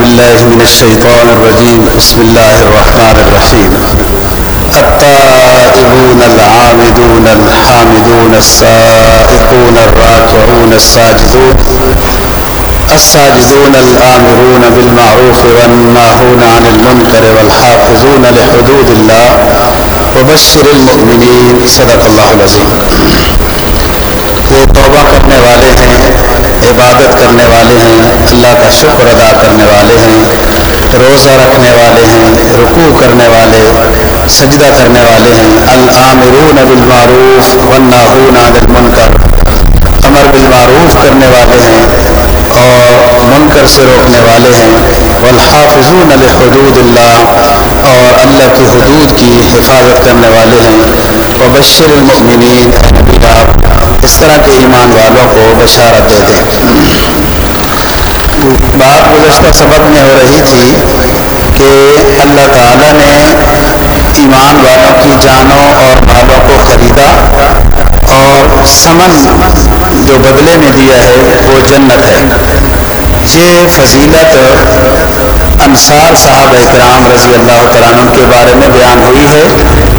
بالله من الشيطان الرجيم. بسم الله الرحمن الرحيم. التائبون العامدون الحامدون السائقون الراكعون الساجدون الساجدون الآمرون بالمعروف والناهون عن المنكر والحافظون لحدود الله وبشر المؤمنين صدق الله العظيم وہ توبہ کرنے والے ہیں، عبادت کرنے والے ہیں، اللہ کا شکر ادا کرنے والے ہیں، روزہ رکھنے والے ہیں، رکوع کرنے والے سجدہ کرنے والے ہیں العامرون بالمعروف والناہون عن المنکر، امر بالمعروف کرنے والے ہیں اور منکر سے روکنے والے ہیں، والحافظون لحدود اللہ اور اللہ کی حدود کی حفاظت کرنے والے ہیں، وبشر المؤمنین اس طرح کے ایمان والوں کو بشارت دے دیں بات گزشتہ سبق میں ہو رہی تھی کہ اللہ تعالیٰ نے ایمان والوں کی جانوں اور مالوں کو خریدا۔ اور سمن جو بدلے میں دیا ہے وہ جنت ہے۔ یہ فضیلت انصار صاحب اکرام رضی اللہ تعالیٰ کے بارے میں بیان ہوئی ہے۔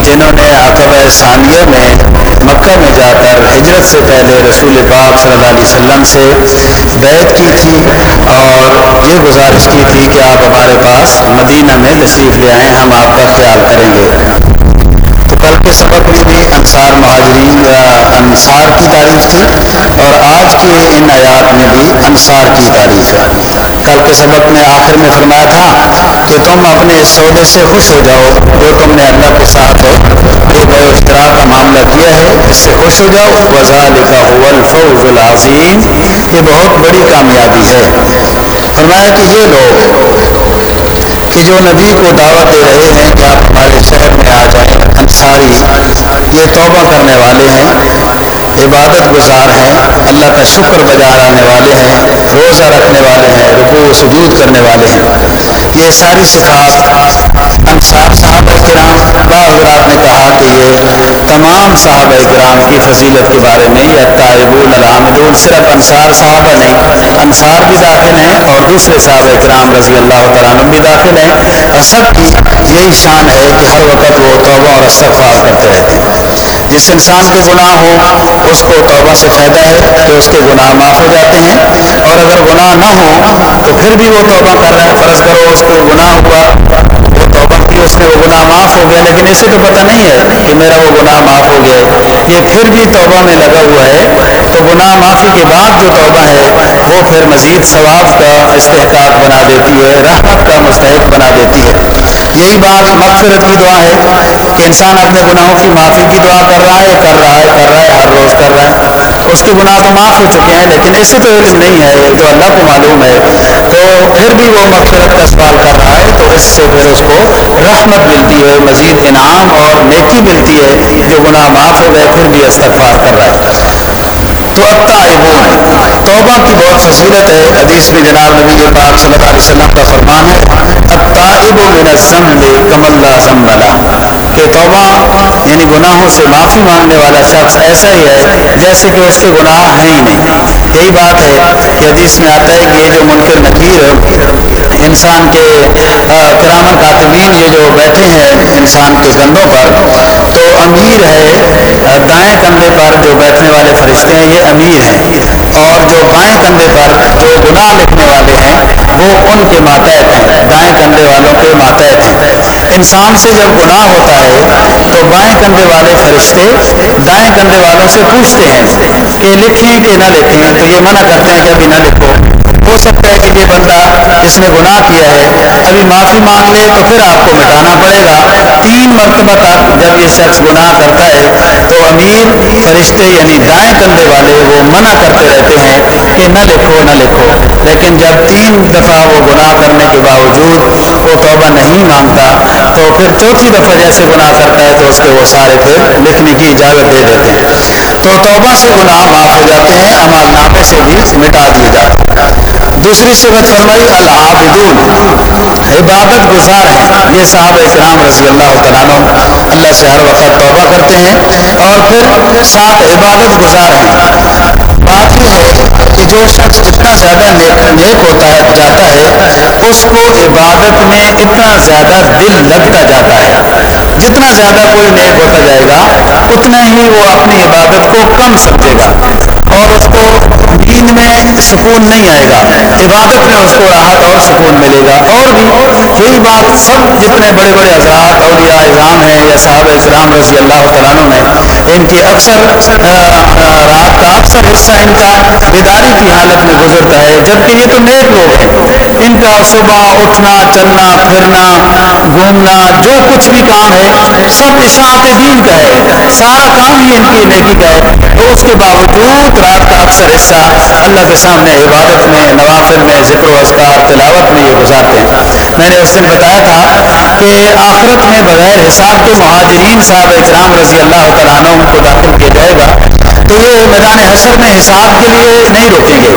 جنہوں نے عقب ثانیہ میں مکہ میں جا کر ہجرت سے پہلے رسول پاک صلی اللہ علیہ وسلم سے بیت کی تھی اور یہ گزارش کی تھی کہ آپ ہمارے پاس مدینہ میں تشریف لے آئیں ہم آپ کا خیال کریں گے۔ کے سبق میں بھی انصار مہاجرین یا انصار کی تعریف تھی اور آج کے ان آیات میں بھی انصار کی تعریف ہے۔ کل کے سبق میں آخر میں فرمایا تھا کہ تم اپنے اس سودے سے خوش ہو جاؤ جو تم نے اللہ کے ساتھ بے اشترا کا معاملہ کیا ہے اس سے خوش ہو جاؤ وزال کا الفوز العظیم۔ یہ بہت بڑی کامیابی ہے۔ فرمایا کہ یہ لوگ کہ جو نبی کو دعوت دے رہے ہیں کہ آپ ہمارے شہر میں آ جائیں انصاری یہ توبہ کرنے والے ہیں عبادت گزار ہیں اللہ کا شکر بجا لانے والے ہیں روزہ رکھنے والے ہیں رکوع سجود کرنے والے ہیں یہ ساری صفات انصار صاحب کرام بعض حضرات نے کہا کہ یہ تمام صاحب کرام کی فضیلت کے بارے میں یہ طائبون العامدون صرف انصار صاحبہ نہیں انصار بھی داخل ہیں اور دوسرے صاحب کرام رضی اللہ تعالیٰ بھی داخل ہیں۔ اور سب کی یہی شان ہے کہ ہر وقت وہ توبہ اور استغفار کرتے رہتے ہیں۔ جس انسان کے گناہ ہو اس کو توبہ سے فائدہ ہے کہ اس کے گناہ معاف ہو جاتے ہیں اور اگر گناہ نہ ہو تو پھر بھی وہ توبہ کر رہا ہے فرض کرو، اس کو گناہ ہوا۔ کی اس نے وہ گناہ معاف ہو گیا لیکن اسے تو پتہ نہیں ہے۔ کہ میرا وہ گناہ معاف ہو گیا ہے۔ یہ پھر بھی توبہ میں لگا ہوا ہے تو گناہ معافی کے بعد جو توبہ ہے وہ پھر مزید ثواب کا استحقاق بنا دیتی ہے رحمت کا مستحق بنا دیتی ہے۔ یہی بات مغفرت کی دعا ہے کہ انسان اپنے گناہوں کی معافی کی دعا کر رہا ہے کر رہا ہے کر رہا ہے ہر روز کر رہا ہے اس کے گناہ تو معاف ہو چکے ہیں لیکن اس سے تو علم نہیں ہے یہ تو اللہ کو معلوم ہے۔ تو پھر بھی وہ مغفرت کا سوال کر رہا ہے۔ تو اس سے پھر اس کو رحمت ملتی ہے، مزید انعام اور نیکی ملتی ہے۔ جو گناہ معاف ہو گئے پھر بھی استغفار کر رہا ہے تو اب تائبون توبہ کی بہت فضیلت ہے حدیث میں جناب نبی پاک صلی اللہ علیہ وسلم کا فرمان ہے التائب من الذنب کم ذنب کہ توبہ یعنی گناہوں سے معافی مانگنے والا شخص ایسا ہی ہے جیسے کہ اس کے گناہ ہیں ہی نہیں یہی بات ہے۔ کہ حدیث میں آتا ہے کہ یہ جو منکر نکیر انسان کے کرام کاتبین یہ جو بیٹھے ہیں، انسان کے کندھوں پر، تو امیر ہے۔ دائیں کندھے پر جو بیٹھنے والے فرشتے ہیں، یہ امیر ہیں۔ اور جو بائیں کندھے پر جو گناہ لکھنے والے ہیں، وہ ان کے ماتحت ہیں دائیں کندھے والوں کے ماتحت ہیں۔ انسان سے جب گناہ ہوتا ہے، تو بائیں کندھے والے فرشتے دائیں کندھے والوں سے پوچھتے ہیں، کہ لکھیں کہ نہ لکھیں تو یہ منع کرتے ہیں کہ ابھی نہ لکھو۔ ہو سکتا ہے کہ یہ بندہ اس نے گناہ کیا ہے ابھی معافی مانگ لے تو پھر آپ کو مٹانا پڑے گا۔ تین مرتبہ تک جب یہ شخص گناہ کرتا ہے، تو امیر فرشتے یعنی دائیں کندھے والے وہ منع کرتے رہتے ہیں کہ نہ لکھو نہ لکھو۔ لیکن جب تین دفعہ وہ گناہ کرنے کے باوجود وہ توبہ نہیں مانگتا، تو پھر چوتھی دفعہ جیسے گناہ کرتا ہے، تو اس کے وہ سارے پھر لکھنے کی اجازت دے دیتے ہیں۔ تو توبہ سے گناہ معاف ہو جاتے ہیں امال نامے سے بھی مٹا دیے جاتے ہیں۔ دوسری صفت فرمائی العابدون. عبادت گزار ہیں یہ صاحب اکرام رضی اللہ تعالیٰ اللہ سے ہر وقت توبہ کرتے ہیں اور پھر ساتھ عبادت گزار ہیں بات یہ ہے. کہ جو شخص جتنا زیادہ نیک نیک ہوتا ہے جاتا ہے، اس کو عبادت میں اتنا زیادہ دل لگتا جاتا ہے. جتنا زیادہ کوئی نیک ہوتا جائے گا، اتنا ہی وہ اپنی عبادت کو کم سمجھے گا. اور اس کو نیند میں یعنی سکون نہیں آئے گا عبادت میں اس کو راحت اور سکون ملے گا۔ اور بھی یہی بات، سب جتنے بڑے بڑے حضرات اولیاء اظام ہیں یا صاحب اکرام رضی اللہ تعالیٰ نے ان کی اکثر رات کا اکثر حصہ ان کا بیداری کی حالت میں گزرتا ہے۔ جبکہ یہ تو نیک لوگ ہیں ان کا صبح اٹھنا، چلنا پھرنا گھومنا، جو کچھ بھی کام ہے سب اشاعت دین کا ہے، سارا کام ہی ان کی نیکی کا ہے۔ تو اس کے باوجود رات کا اکثر حصہ اللہ کے سامنے عبادت میں نوافل میں ذکر و اذکار تلاوت میں یہ گزارتے ہیں میں نے اس دن بتایا تھا کہ آخرت میں بغیر حساب کے مہاجرین صاحب اکرام رضی اللہ تعالیٰ عنہ کو داخل کیا جائے گا تو یہ میدان حشر میں حساب کے لیے نہیں روکیں گے۔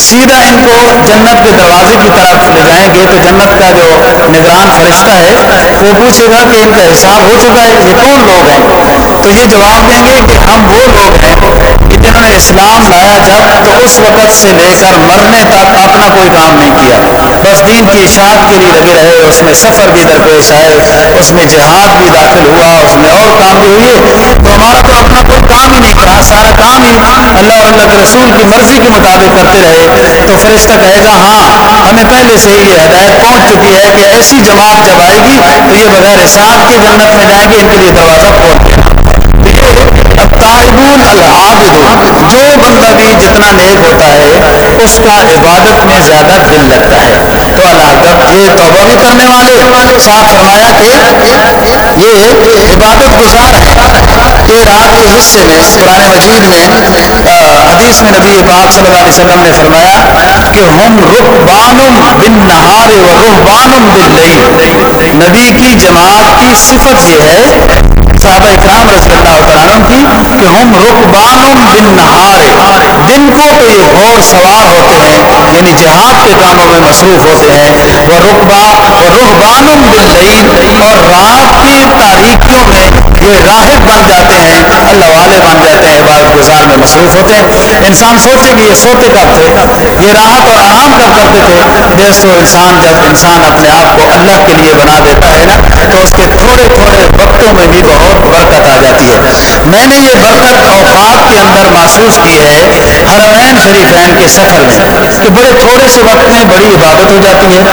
سیدھا ان کو جنت کے دروازے کی طرف لے جائیں گے۔ تو جنت کا جو نگران فرشتہ ہے، وہ پوچھے گا کہ ان کا حساب ہو چکا ہے، یہ کون لوگ ہیں؟ تو یہ جواب دیں گے کہ ہم وہ لوگ ہیں کہ نے اسلام لایا جب تو اس وقت سے لے کر مرنے تک اپنا کوئی کام نہیں کیا۔ بس دین کی اشاعت کے لیے لگے رہے، اس میں سفر بھی درپیش آئے اس میں جہاد بھی داخل ہوا، اس میں اور کام بھی ہوئے۔ تو ہمارا تو اپنا کوئی کام ہی نہیں تھا سارا کام ہی اللہ اور اللہ کے رسول کی مرضی کے مطابق کرتے رہے۔ تو فرشتہ کہے گا ہاں ہمیں پہلے سے ہی یہ ہدایت پہنچ چکی ہے کہ ایسی جماعت جب آئے گی، تو یہ بغیر حساب کے جنت میں جائیں گے ان کے لیے دروازہ کھول دیں تائبون العابد جو بندہ بھی جتنا نیک ہوتا ہے اس کا عبادت میں زیادہ دل لگتا ہے تو اللہ یہ توبہ بھی کرنے والے صاف فرمایا کہ یہ عبادت گزار ہے۔ کہ رات کے حصے میں قرآن مجید میں حدیث میں نبی پاک صلی اللہ علیہ وسلم نے فرمایا کہ ہم رخبان بن نہار و رخبان بن نبی کی جماعت کی صفت یہ ہے صحابہ اکرام رضی اللہ تعالیٰ کی کہ ہم رقبان بن نہارے، دن کو تو یہ گھوڑ سوار ہوتے ہیں۔ جہاد کے کاموں میں مصروف ہوتے ہیں؟ وہ رخبا رخبان بن اور رات کی تاریخیوں میں یہ راہب بن جاتے ہیں اللہ والے بن جاتے ہیں عبادت گزار میں مصروف ہوتے ہیں۔ انسان سوچے کہ یہ سوتے کب تھے یہ راحت اور آرام کب کرتے تھے دیکھو انسان جب انسان اپنے آپ کو اللہ کے لیے بنا دیتا ہے نا، تو اس کے تھوڑے تھوڑے وقتوں میں بھی بہت برکت آ جاتی ہے۔ میں نے یہ برکت اوقات کے اندر محسوس کی ہے حرمین شریفین کے سفر میں کہ بڑے تھوڑے سے وقت میں بڑی عبادت ہو جاتی ہے۔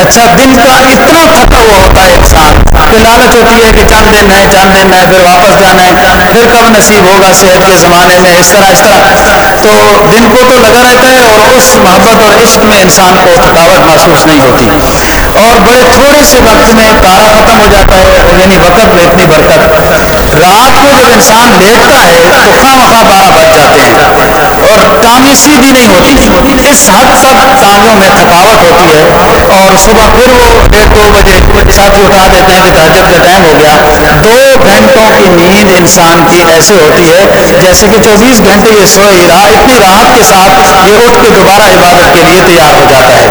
اچھا دن کا اتنا تھکا ہوا ہوتا ہے انسان کہ لالچ ہوتی ہے کہ چند دن ہے چند دن ہے پھر واپس جانا ہے پھر کب نصیب ہوگا صحت کے زمانے میں؟ اس طرح اس طرح تو دن کو تو لگا رہتا ہے اور اس محبت اور عشق میں انسان کو تھکاوٹ محسوس نہیں ہوتی اور بڑے تھوڑے سے وقت میں پارا ختم ہو جاتا ہے یعنی وقت میں اتنی برکت رات کو جب انسان لیٹتا ہے، تو خواہ مخواہ بارہ بج جاتے ہیں۔ اور ٹانگیں سیدھی نہیں ہوتی اس حد تک ٹانگوں میں تھکاوٹ ہوتی ہے۔ اور صبح پھر وہ ایک دو بجے ساتھی اٹھا دیتے ہیں کہ تحجد کا ٹائم ہو گیا دو گھنٹوں کی نیند انسان کی ایسے ہوتی ہے جیسے کہ چوبیس گھنٹے یہ سوئی رہا اتنی راحت کے ساتھ یہ اٹھ کے دوبارہ عبادت کے لیے تیار ہو جاتا ہے۔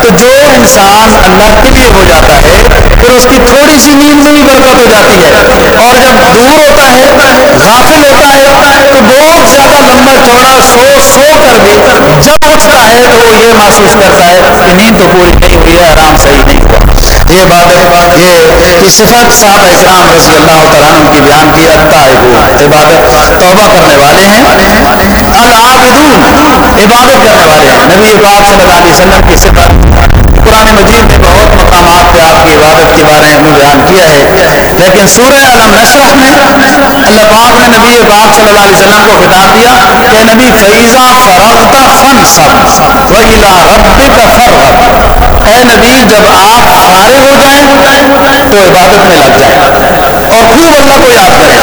تو جو انسان اللہ کے لیے ہو جاتا ہے، پھر اس کی تھوڑی سی نیند میں بھی برکت ہو جاتی ہے۔ اور جب دور ہوتا ہے، غافل ہوتا ہے، تو بہت زیادہ لمبا چوڑا سو سو کر بھی جب اٹھتا ہے، تو وہ یہ محسوس کرتا ہے کہ نیند تو پوری نہیں ہوئی ہے آرام صحیح نہیں ہوا۔ یہ بات یہ صفت صاحب اکرام رضی اللہ تعالیٰ کی بیان کی عبادت توبہ کرنے والے ہیں۔ العابدون عبادت کرنے والے ہیں۔ نبی پاک صلی اللہ علیہ وسلم کی صفت قرآن مجید میں بہت مقامات پہ آپ کی عبادت کے بارے میں بیان کیا ہے لیکن سورہ علم نشرح میں اللہ پاک نے نبی پاک صلی اللہ علیہ وسلم کو خطاب دیا کہ نبی فیضا فرغتا فن سب ویلا رب کا فرغ اے نبی، جب آپ فارغ ہو جائیں تو عبادت میں لگ جائیں۔ اور خوب اللہ کو یاد کریں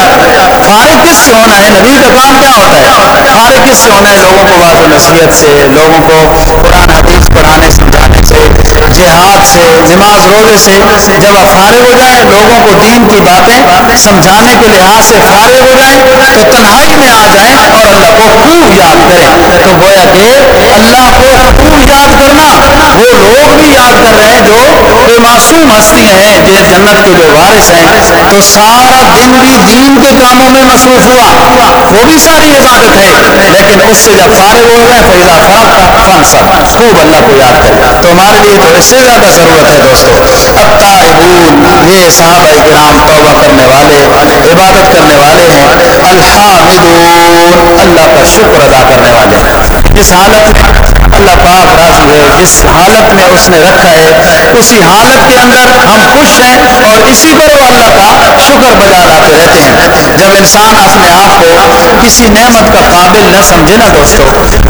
فارغ کس سے ہونا ہے؟ نبی کا کام کیا ہوتا ہے؟ فارغ کس سے ہونا ہے؟ لوگوں کو بات و نصیحت سے، لوگوں کو قرآن حدیث پڑھانے سمجھانے سے جہاد سے، نماز روزے سے جب آپ فارغ ہو جائیں، لوگوں کو دین کی باتیں سمجھانے کے لحاظ سے فارغ ہو جائیں، تو تنہائی میں آ جائیں۔ اللہ کو خوب یاد کریں۔ تو گویا کہ اللہ کو خوب یاد کرنا۔ وہ لوگ بھی یاد کر رہے ہیں جو بے معصوم ہستی ہیں۔ جو جنت کے جو وارث ہیں تو سارا دن بھی دین کے کاموں میں مصروف ہوا۔ وہ بھی ساری عبادت ہے لیکن اس سے جب فارغ ہو گئے فیضا فارغ فن سب خوب اللہ کو یاد کرے۔ تو ہمارے لیے تو اس سے زیادہ ضرورت ہے دوستو۔ الطائبون یہ صحابہ کرام توبہ کرنے والے، عبادت کرنے والے ہیں۔ الحامدون۔ اللہ کا شکر ادا کرنے والے اس حالت میں اللہ پاک راضی ہے۔ جس حالت میں اس نے رکھا ہے، اسی حالت کے اندر ہم خوش ہیں اور اسی پر وہ اللہ کا شکر بجا لاتے رہتے ہیں۔ جب انسان اپنے آپ کو کسی نعمت کا قابل نہ سمجھے نا دوستو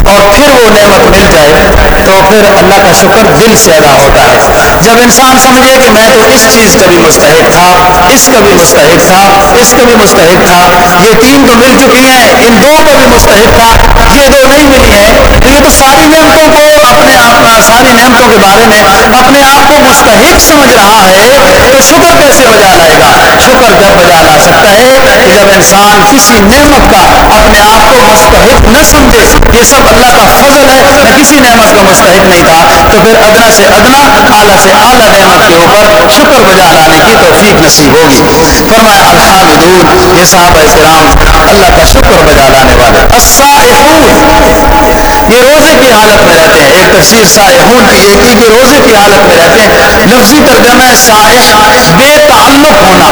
اور پھر وہ نعمت مل جائے، تو پھر اللہ کا شکر دل سے ادا ہوتا ہے۔ جب انسان سمجھے کہ میں تو اس چیز کا بھی مستحق تھا اس کا بھی مستحق تھا، اس کا بھی مستحق تھا یہ تین تو مل چکی ہیں ان دو کا بھی مستحق تھا، یہ دو نہیں ملی ہیں تو یہ تو ساری نعمتوں کو اپنے آپ ساری نعمتوں کے بارے میں اپنے آپ کو مستحق سمجھ رہا ہے تو شکر کیسے بجا لائے گا۔ شکر جب بجا لا سکتا ہے کہ جب انسان کسی نعمت کا اپنے آپ کو مستحق نہ سمجھے، یہ سب اللہ کا فضل ہے میں کسی نعمت کا مستحق نہیں تھا تو پھر ادنا سے ادنا، اعلیٰ سے اعلیٰ نعمت کے اوپر شکر بجا لانے کی توفیق نصیب ہوگی۔ فرمایا الحامدون یہ صحابہ کرام، اللہ کا شکر بجا لانے والے یہ روزے کی حالت میں رہتے ہیں ایک تفسیر سائحون کی یہ کی کہ روزے کی حالت میں رہتے ہیں لفظی ترجمہ سائح بے تعلق ہونا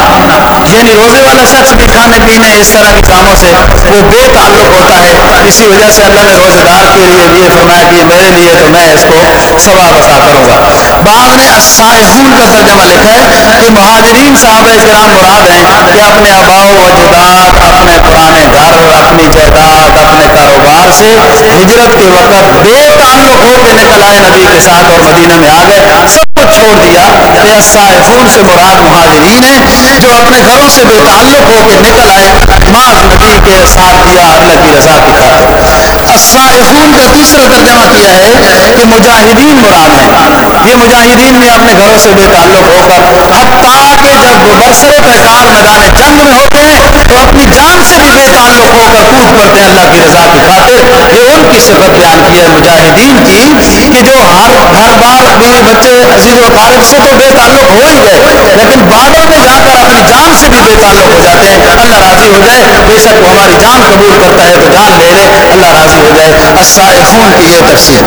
یعنی روزے والا شخص بھی کھانے پینے اس طرح کے کاموں سے وہ بے تعلق ہوتا ہے، اسی وجہ سے اللہ نے روزے دار کے لیے یہ فرمایا کہ میرے لیے تو میں اس کو ثواب عطا کروں گا بعد میں السائحون کا ترجمہ لکھا ہے کہ مہاجرین صحابہ کرام مراد ہیں کہ اپنے آباؤ و اجداد، اپنے پرانے گھر اپنی جائیداد، اپنے کاروبار سے ہجرت کے وقت بے تعلق ہو کے نکل آئے نبی کے ساتھ اور مدینہ میں آ گئے۔ سب چھوڑ دیا السائحون سے مراد مہاجرین ہیں جو اپنے گھروں سے بے تعلق ہو کے نکل آئے محض نبی کے ساتھ دیا اللہ کی رضا کی خاطر السائحون کا تیسرا ترجمہ کیا ہے کہ مجاہدین مراد ہیں یہ مجاہدین بھی اپنے گھروں سے بے تعلق ہو کر حتیٰ کہ جب برسر پیکار میدان جنگ میں ہوتے ہیں تو اپنی جان سے بھی بے تعلق ہو کر کود پڑتے ہیں اللہ کی رضا کی خاطر یہ ان کی صفت بیان کی ہے مجاہدین کی کہ جو ہر گھر بار بیوی بچے عزیز و قارب سے تو بے تعلق ہو ہی گئے، لیکن بعدوں میں جا کر اپنی جان سے بھی بے تعلق ہو جاتے ہیں۔ اللہ راضی ہو جائے بے شک وہ ہماری جان قبول کرتا ہے تو جان لے لے اللہ راضی ہو جائے السائحون کی یہ تفسیر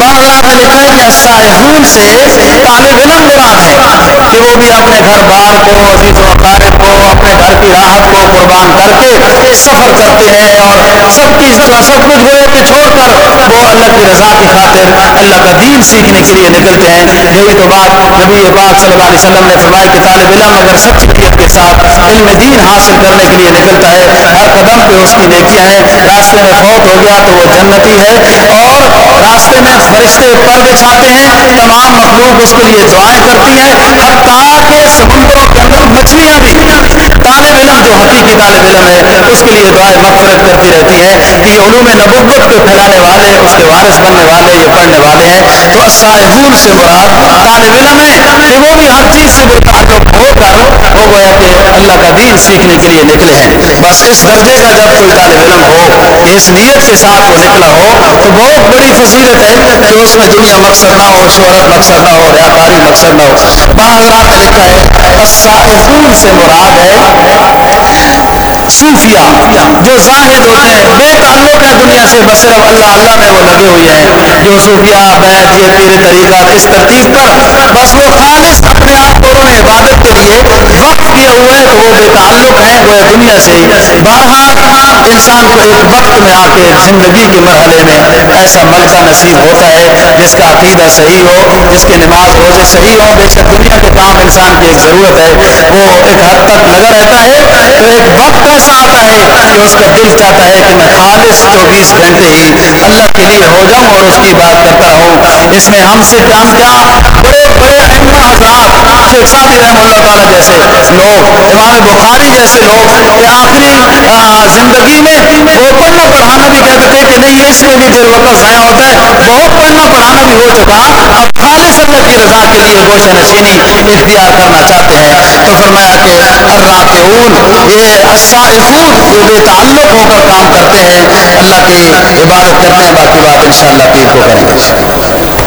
بعض نے لکھا ہے کہ السائحون سے طالب علم مراد ہے کہ وہ بھی اپنے گھر بار کو عزیز و اقارب کو، اپنے گھر کی راحت کو قربان کر کے سفر کرتے ہیں اور سب کی سب کچھ گویا کہ چھوڑ کر اللہ کی رضا کی خاطر اللہ کا دین سیکھنے کے لیے نکلتے ہیں۔ یہی تو بات نبی پاک صلی اللہ علیہ وسلم نے فرمایا، کہ طالب علم اگر سچی نیت کے ساتھ علم دین حاصل کرنے کے لیے نکلتا ہے۔ ہر قدم پہ اس کی نیکیاں ہیں راستے میں فوت ہو گیا تو وہ جنتی ہے۔ اور راستے میں فرشتے پر بچھاتے ہیں۔ تمام مخلوق اس کے لیے دعائیں کرتی ہیں۔ ہر کے سمندروں کے اندر مچھلیاں بھی طالب علم جو حقیقی طالب علم ہے اس کے لیے دعائیں مغفرت کرتی رہتی ہے کہ یہ علوم نبوت کو پھیلانے والے، اس کے وارث بننے والے، یہ پڑھنے والے ہیں تو السائحون سے مراد طالب علم ہے کہ وہ بھی ہر چیز سے بے تعلق ہو کر وہ گویا کہ اللہ کا دین سیکھنے کے لیے نکلے ہیں۔ بس اس درجے کا جب کوئی طالب علم ہو اس نیت کے ساتھ وہ نکلا۔ ہو تو بہت بڑی فضیلت ہے کہ اس میں دنیا مقصد نہ ہو شہرت مقصد نہ ہو ریاکاری مقصد نہ ہو بعض نے لکھا ہے السائحون سے مراد ہے۔ صوفیہ جو زاہد ہوتے ہیں بے تعلق ہیں دنیا سے بس صرف اللہ اللہ میں وہ لگے ہوئے ہیں۔ جو صوفیہ بیت جی یہ تیرے طریقہ اس ترتیب پر بس وہ خالص اپنے آپ کو انہوں نے عبادت کے لیے وقت کیا ہوا ہے تو وہ بے تعلق ہیں وہ دنیا سے ہی بہرحال انسان کو ایک وقت میں آ کے زندگی کے مرحلے میں ایسا ملکہ نصیب ہوتا ہے جس کا عقیدہ صحیح ہو، جس کے نماز روزے صحیح ہوں، بے شک دنیا کے کام انسان کی ایک ضرورت ہے۔ وہ ایک حد تک لگا رہتا ہے تو ایک وقت ایسا آتا ہے کہ اس کا دل چاہتا ہے کہ میں خالص چوبیس گھنٹے ہی اللہ کے لیے ہو جاؤں اور اس کی بات کرتا رہوں اس میں ہم سے جان کیا بڑے بڑے حضرات شیخ صاحب رحم اللہ تعالیٰ جیسے لوگ امام بخاری جیسے لوگ کہ آخری زندگی میں وہ پڑھنا پڑھانا بھی کہتے تھے کہ نہیں، اس میں بھی پھر وقت ضائع ہوتا ہے۔ بہت پڑھنا پڑھانا بھی ہو چکا۔ اب خالص اللہ کی رضا کے لیے گوشہ نشینی اختیار کرنا چاہتے ہیں۔ تو فرمایا کہ الراکعون یہ السائحون جو بے تعلق ہو کر کام کرتے ہیں، اللہ کی عبادت کرتے ہیں باقی بات انشاءاللہ پیر کو کریں۔ گے